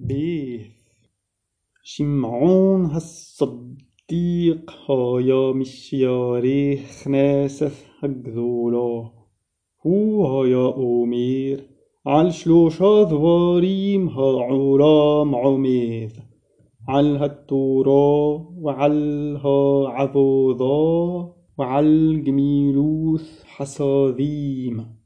بيث شمعون هالصديق هايا مش ياريخ ناسف هقذولا هو هايا أمير عال شلوشا ذواريم ها عورام عميذ علها هالتورا وعلها عبوضا وعل جميلوث حصاذيم.